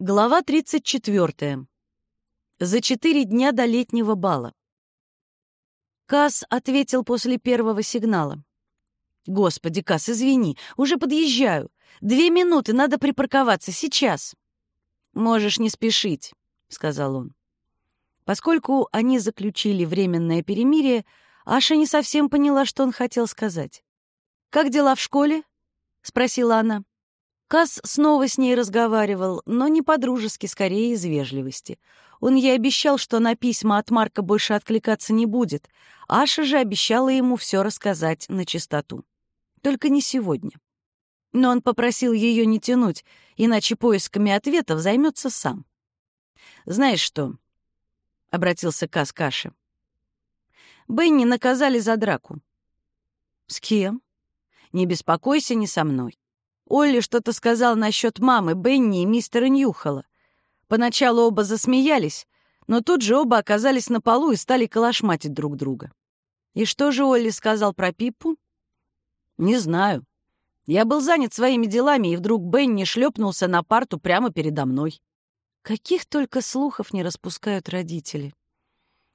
Глава 34. За четыре дня до летнего бала. Касс ответил после первого сигнала. «Господи, Касс, извини, уже подъезжаю. Две минуты, надо припарковаться, сейчас». «Можешь не спешить», — сказал он. Поскольку они заключили временное перемирие, Аша не совсем поняла, что он хотел сказать. «Как дела в школе?» — спросила она. Касс снова с ней разговаривал, но не по-дружески, скорее из вежливости. Он ей обещал, что на письма от Марка больше откликаться не будет. Аша же обещала ему все рассказать на чистоту. Только не сегодня. Но он попросил ее не тянуть, иначе поисками ответов займется сам. «Знаешь что?» — обратился Касс к Аше. «Бенни наказали за драку». «С кем?» «Не беспокойся, не со мной. Олли что-то сказал насчет мамы, Бенни и мистера Ньюхола. Поначалу оба засмеялись, но тут же оба оказались на полу и стали колошматить друг друга. И что же Олли сказал про Пиппу? Не знаю. Я был занят своими делами, и вдруг Бенни шлепнулся на парту прямо передо мной. Каких только слухов не распускают родители.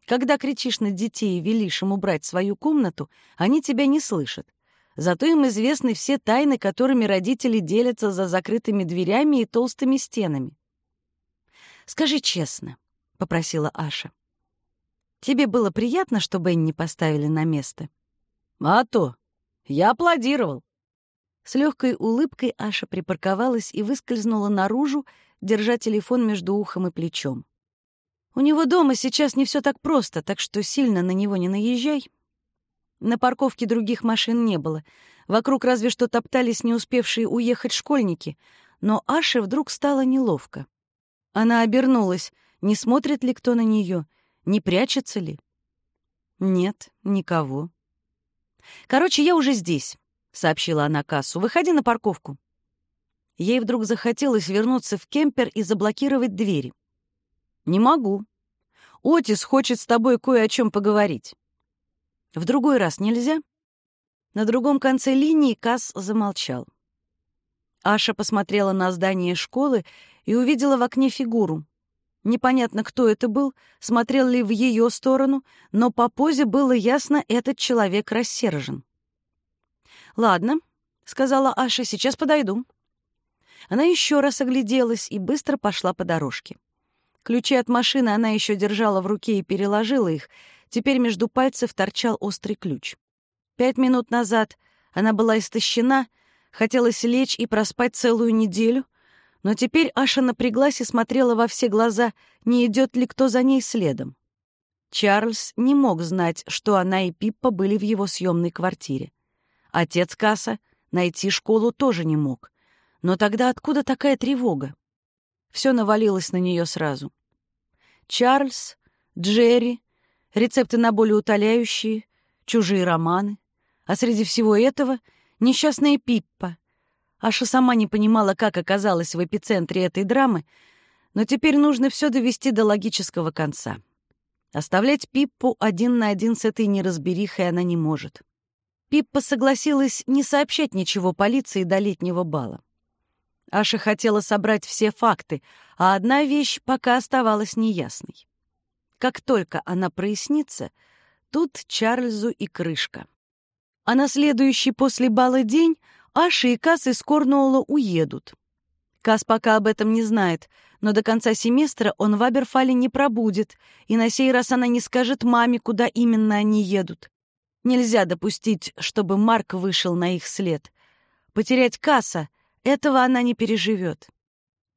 Когда кричишь на детей и велишь им убрать свою комнату, они тебя не слышат. Зато им известны все тайны, которыми родители делятся за закрытыми дверями и толстыми стенами. «Скажи честно», — попросила Аша. «Тебе было приятно, что Бенни поставили на место?» «А то! Я аплодировал!» С легкой улыбкой Аша припарковалась и выскользнула наружу, держа телефон между ухом и плечом. «У него дома сейчас не все так просто, так что сильно на него не наезжай», на парковке других машин не было. Вокруг разве что топтались не успевшие уехать школьники. Но Аше вдруг стало неловко. Она обернулась. Не смотрит ли кто на нее? Не прячется ли? Нет, никого. «Короче, я уже здесь», — сообщила она кассу. «Выходи на парковку». Ей вдруг захотелось вернуться в кемпер и заблокировать двери. «Не могу. Отис хочет с тобой кое о чем поговорить». В другой раз нельзя?» На другом конце линии Касс замолчал. Аша посмотрела на здание школы и увидела в окне фигуру. Непонятно, кто это был, смотрел ли в ее сторону, но по позе было ясно, этот человек рассержен. «Ладно», — сказала Аша, — «сейчас подойду». Она еще раз огляделась и быстро пошла по дорожке. Ключи от машины она еще держала в руке и переложила их, Теперь между пальцев торчал острый ключ. Пять минут назад она была истощена, хотелось лечь и проспать целую неделю, но теперь Аша напряглась и смотрела во все глаза, не идет ли кто за ней следом. Чарльз не мог знать, что она и Пиппа были в его съемной квартире. Отец Касса найти школу тоже не мог. Но тогда откуда такая тревога? Все навалилось на нее сразу. Чарльз, Джерри, рецепты на болеутоляющие, чужие романы. А среди всего этого — несчастная Пиппа. Аша сама не понимала, как оказалась в эпицентре этой драмы, но теперь нужно все довести до логического конца. Оставлять Пиппу один на один с этой неразберихой она не может. Пиппа согласилась не сообщать ничего полиции до летнего бала. Аша хотела собрать все факты, а одна вещь пока оставалась неясной. Как только она прояснится, тут Чарльзу и крышка. А на следующий после бала день Аша и Касс из Корнуолла уедут. Касс пока об этом не знает, но до конца семестра он в Аберфале не пробудет, и на сей раз она не скажет маме, куда именно они едут. Нельзя допустить, чтобы Марк вышел на их след. Потерять Касса — этого она не переживет.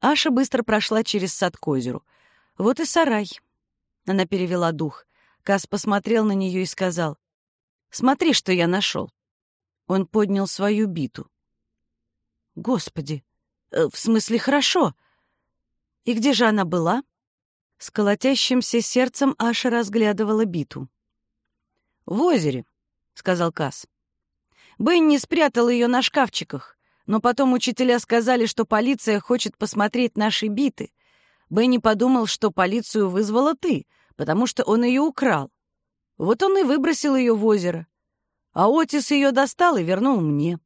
Аша быстро прошла через сад к озеру. Вот и сарай. Она перевела дух. Кас посмотрел на нее и сказал, «Смотри, что я нашел». Он поднял свою биту. «Господи! Э, в смысле, хорошо! И где же она была?» С колотящимся сердцем Аша разглядывала биту. «В озере», — сказал Кас. Бенни спрятал ее на шкафчиках, но потом учителя сказали, что полиция хочет посмотреть наши биты. Бенни подумал, что полицию вызвала ты, потому что он ее украл. Вот он и выбросил ее в озеро. А Отис ее достал и вернул мне.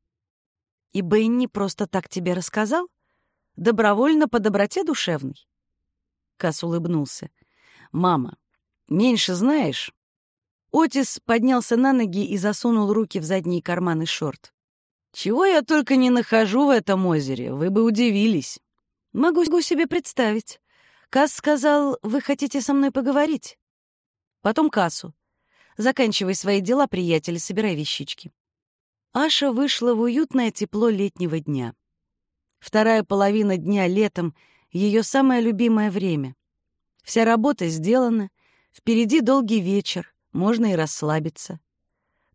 И Бенни просто так тебе рассказал? Добровольно по доброте душевной. Кас улыбнулся. «Мама, меньше знаешь?» Отис поднялся на ноги и засунул руки в задние карманы шорт. «Чего я только не нахожу в этом озере, вы бы удивились». «Могу себе представить. Кас сказал, вы хотите со мной поговорить?» «Потом кассу. Заканчивай свои дела, приятель, собирай вещички». Аша вышла в уютное тепло летнего дня. Вторая половина дня летом — ее самое любимое время. Вся работа сделана, впереди долгий вечер, можно и расслабиться.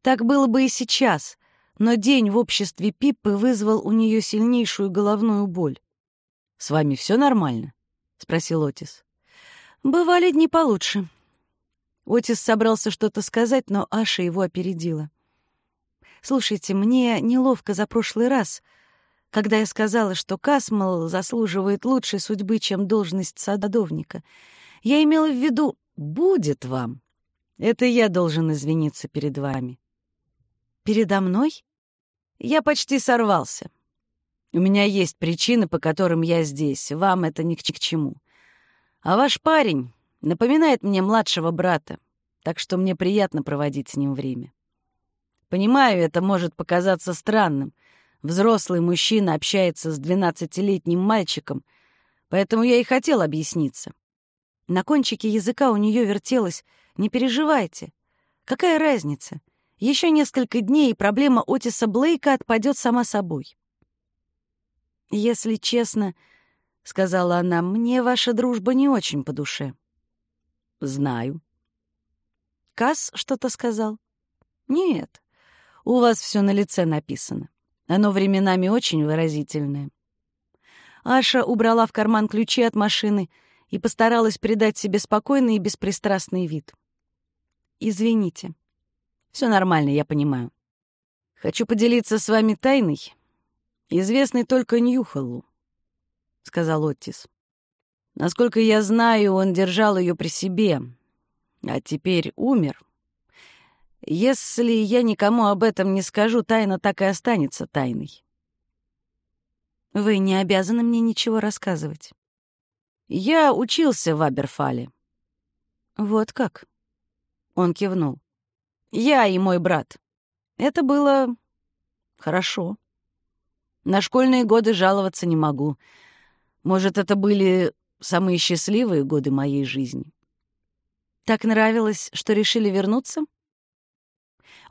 Так было бы и сейчас, но день в обществе Пиппы вызвал у нее сильнейшую головную боль. «С вами все нормально?» — спросил Отис. «Бывали дни получше». Отис собрался что-то сказать, но Аша его опередила. «Слушайте, мне неловко за прошлый раз, когда я сказала, что Касмал заслуживает лучшей судьбы, чем должность садовника. Я имела в виду «будет вам». Это я должен извиниться перед вами. Передо мной? Я почти сорвался. У меня есть причины, по которым я здесь. Вам это ни к чему. А ваш парень напоминает мне младшего брата, так что мне приятно проводить с ним время. Понимаю, это может показаться странным. Взрослый мужчина общается с двенадцатилетним мальчиком, поэтому я и хотел объясниться. На кончике языка у нее вертелось «Не переживайте. Какая разница? Еще несколько дней, и проблема Отиса Блейка отпадет сама собой». «Если честно, — сказала она, — мне ваша дружба не очень по душе». «Знаю». «Касс что-то сказал?» «Нет, у вас все на лице написано. Оно временами очень выразительное». Аша убрала в карман ключи от машины — и постаралась придать себе спокойный и беспристрастный вид. «Извините. Все нормально, я понимаю. Хочу поделиться с вами тайной, известной только Ньюхоллу», — сказал Оттис. «Насколько я знаю, он держал ее при себе, а теперь умер. Если я никому об этом не скажу, тайна так и останется тайной». «Вы не обязаны мне ничего рассказывать». Я учился в Аберфале. Вот как? Он кивнул. Я и мой брат. Это было хорошо. На школьные годы жаловаться не могу. Может, это были самые счастливые годы моей жизни. Так нравилось, что решили вернуться?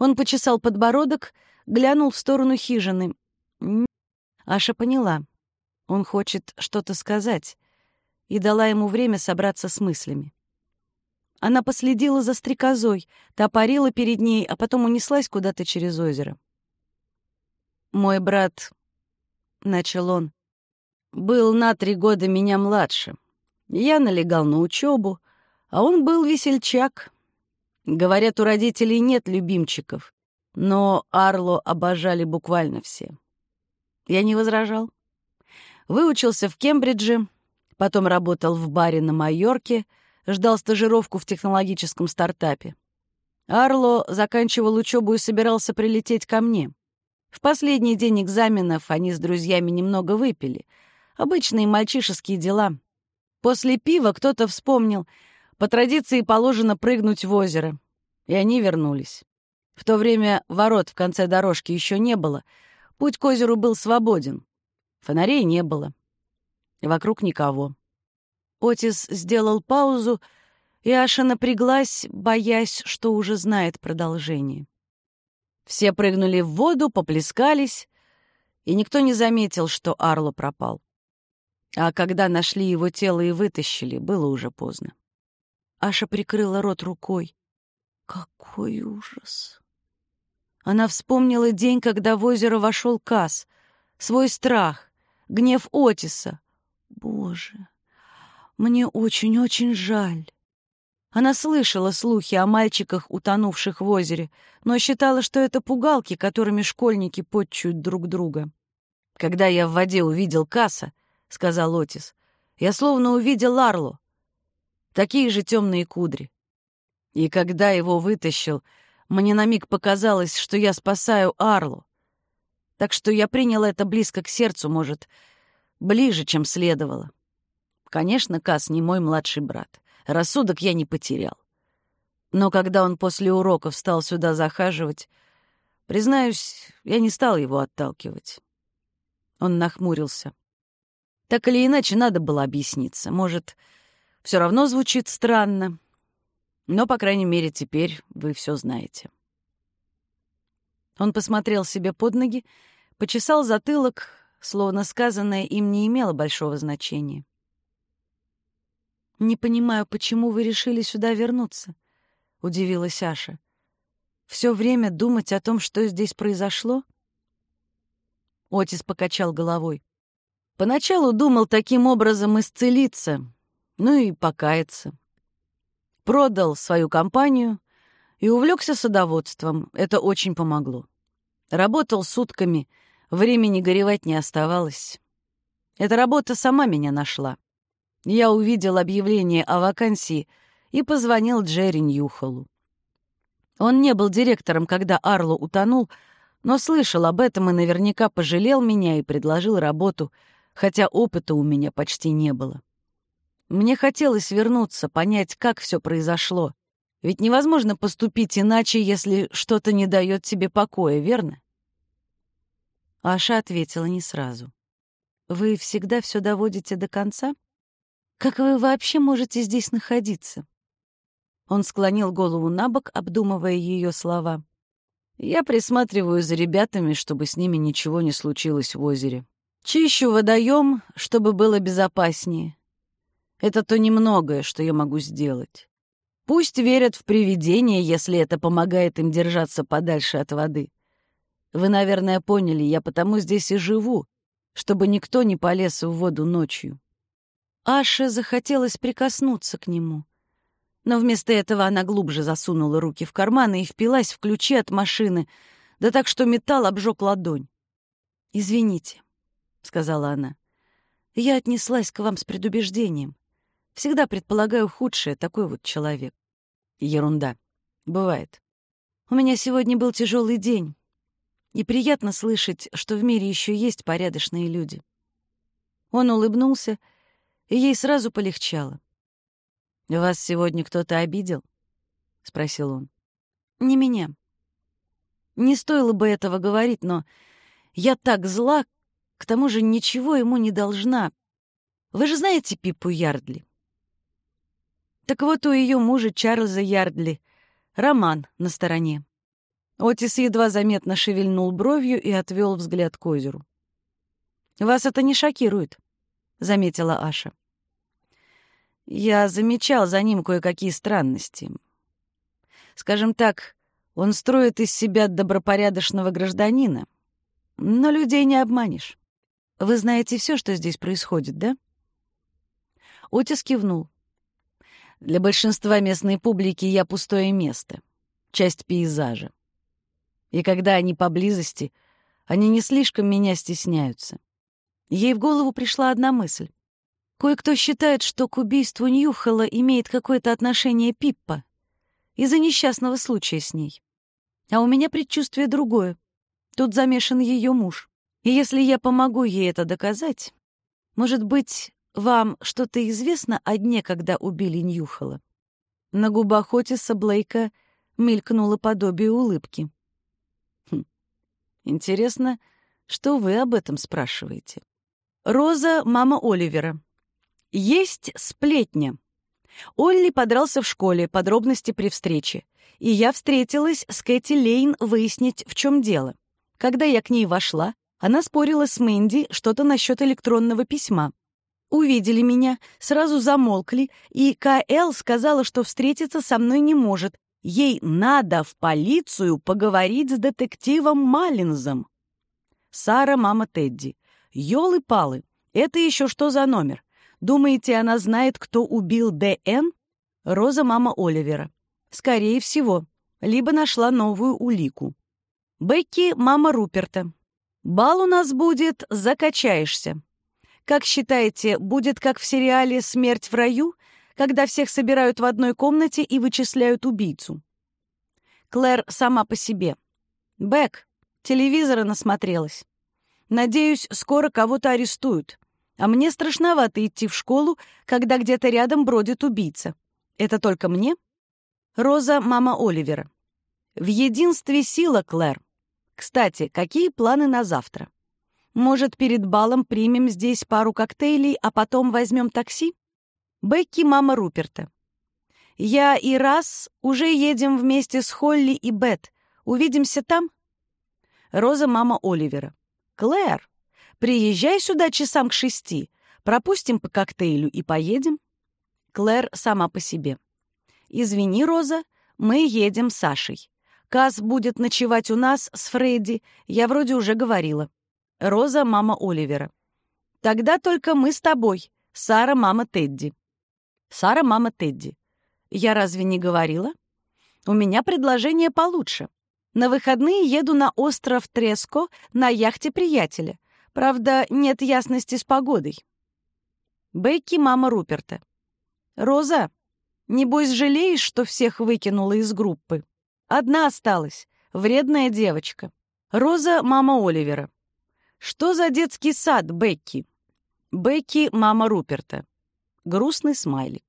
Он почесал подбородок, глянул в сторону хижины. Аша поняла. Он хочет что-то сказать и дала ему время собраться с мыслями. Она последила за стрекозой, та парила перед ней, а потом унеслась куда-то через озеро. «Мой брат», — начал он, — «был на три года меня младше. Я налегал на учебу, а он был весельчак. Говорят, у родителей нет любимчиков, но Арло обожали буквально все. Я не возражал. Выучился в Кембридже, Потом работал в баре на Майорке, ждал стажировку в технологическом стартапе. Арло заканчивал учебу и собирался прилететь ко мне. В последний день экзаменов они с друзьями немного выпили. Обычные мальчишеские дела. После пива кто-то вспомнил, по традиции положено прыгнуть в озеро. И они вернулись. В то время ворот в конце дорожки еще не было. Путь к озеру был свободен. Фонарей не было. Вокруг никого. Отис сделал паузу, и Аша напряглась, боясь, что уже знает продолжение. Все прыгнули в воду, поплескались, и никто не заметил, что Арло пропал. А когда нашли его тело и вытащили, было уже поздно. Аша прикрыла рот рукой. Какой ужас! Она вспомнила день, когда в озеро вошел Кас, свой страх, гнев Отиса, Боже, мне очень-очень жаль. Она слышала слухи о мальчиках, утонувших в озере, но считала, что это пугалки, которыми школьники подчуют друг друга. «Когда я в воде увидел Касса, — сказал Отис, — я словно увидел Арлу. Такие же темные кудри. И когда его вытащил, мне на миг показалось, что я спасаю Арлу. Так что я принял это близко к сердцу, может, ближе, чем следовало. Конечно, Кас не мой младший брат. Рассудок я не потерял. Но когда он после уроков стал сюда захаживать, признаюсь, я не стал его отталкивать. Он нахмурился. Так или иначе, надо было объясниться. Может, все равно звучит странно, но, по крайней мере, теперь вы все знаете. Он посмотрел себе под ноги, почесал затылок, словно сказанное им не имело большого значения. «Не понимаю, почему вы решили сюда вернуться?» — удивилась Аша. «Все время думать о том, что здесь произошло?» Отис покачал головой. «Поначалу думал таким образом исцелиться, ну и покаяться. Продал свою компанию и увлекся садоводством. Это очень помогло. Работал сутками, времени горевать не оставалось. Эта работа сама меня нашла. Я увидел объявление о вакансии и позвонил Джерри Ньюхолу. Он не был директором, когда Арло утонул, но слышал об этом и наверняка пожалел меня и предложил работу, хотя опыта у меня почти не было. Мне хотелось вернуться, понять, как все произошло. Ведь невозможно поступить иначе, если что-то не дает тебе покоя, верно? Аша ответила не сразу. «Вы всегда все доводите до конца?» Как вы вообще можете здесь находиться?» Он склонил голову на бок, обдумывая ее слова. «Я присматриваю за ребятами, чтобы с ними ничего не случилось в озере. Чищу водоем, чтобы было безопаснее. Это то немногое, что я могу сделать. Пусть верят в привидения, если это помогает им держаться подальше от воды. Вы, наверное, поняли, я потому здесь и живу, чтобы никто не полез в воду ночью. Аше захотелось прикоснуться к нему. Но вместо этого она глубже засунула руки в карманы и впилась в ключи от машины, да так, что металл обжег ладонь. «Извините», — сказала она. «Я отнеслась к вам с предубеждением. Всегда предполагаю худшее, такой вот человек». «Ерунда. Бывает. У меня сегодня был тяжелый день, и приятно слышать, что в мире еще есть порядочные люди». Он улыбнулся и и ей сразу полегчало. «Вас сегодня кто-то обидел?» — спросил он. «Не меня. Не стоило бы этого говорить, но я так зла, к тому же ничего ему не должна. Вы же знаете Пипу Ярдли?» Так вот, у ее мужа Чарльза Ярдли роман на стороне. Отис едва заметно шевельнул бровью и отвел взгляд к озеру. «Вас это не шокирует?» — заметила Аша. «Я замечал за ним кое-какие странности. Скажем так, он строит из себя добропорядочного гражданина, но людей не обманешь. Вы знаете все, что здесь происходит, да?» Отис кивнул. «Для большинства местной публики я пустое место, часть пейзажа. И когда они поблизости, они не слишком меня стесняются. Ей в голову пришла одна мысль. Кое-кто считает, что к убийству Ньюхела имеет какое-то отношение Пиппа из-за несчастного случая с ней. А у меня предчувствие другое. Тут замешан ее муж. И если я помогу ей это доказать, может быть, вам что-то известно о дне, когда убили Ньюхела? На губах Отиса Блейка мелькнуло подобие улыбки. Хм. Интересно, что вы об этом спрашиваете? Роза — мама Оливера. Есть сплетня. Олли подрался в школе, подробности при встрече. И я встретилась с Кэти Лейн выяснить, в чем дело. Когда я к ней вошла, она спорила с Мэнди что-то насчет электронного письма. Увидели меня, сразу замолкли, и К.Л. сказала, что встретиться со мной не может. Ей надо в полицию поговорить с детективом Маллинзом. Сара, мама Тедди. Ёлы-палы, это еще что за номер? Думаете, она знает, кто убил Д.Н.? Роза мама Оливера. Скорее всего, либо нашла новую улику. Бекки — мама Руперта. Бал у нас будет «Закачаешься». Как считаете, будет как в сериале «Смерть в раю», когда всех собирают в одной комнате и вычисляют убийцу? Клэр сама по себе. Бек, телевизора насмотрелась. Надеюсь, скоро кого-то арестуют. А мне страшновато идти в школу, когда где-то рядом бродит убийца. Это только мне? Роза — мама Оливера. В единстве сила, Клэр. Кстати, какие планы на завтра? Может, перед балом примем здесь пару коктейлей, а потом возьмем такси? Бекки — мама Руперта. Я и раз уже едем вместе с Холли и Бет. Увидимся там? Роза — мама Оливера. Клэр, приезжай сюда часам к шести. Пропустим по коктейлю и поедем. Клэр сама по себе. Извини, Роза, мы едем с Сашей. Каз будет ночевать у нас с Фредди, я вроде уже говорила. Роза — мама Оливера. Тогда только мы с тобой. Сара — мама Тедди. Сара — мама Тедди. Я разве не говорила? У меня предложение получше. На выходные еду на остров Треско на яхте приятеля. Правда, нет ясности с погодой. Бекки — мама Руперта. «Роза, небось жалеешь, что всех выкинула из группы? Одна осталась, вредная девочка. Роза — мама Оливера. Что за детский сад, Бекки? Бекки — мама Руперта. Грустный смайлик.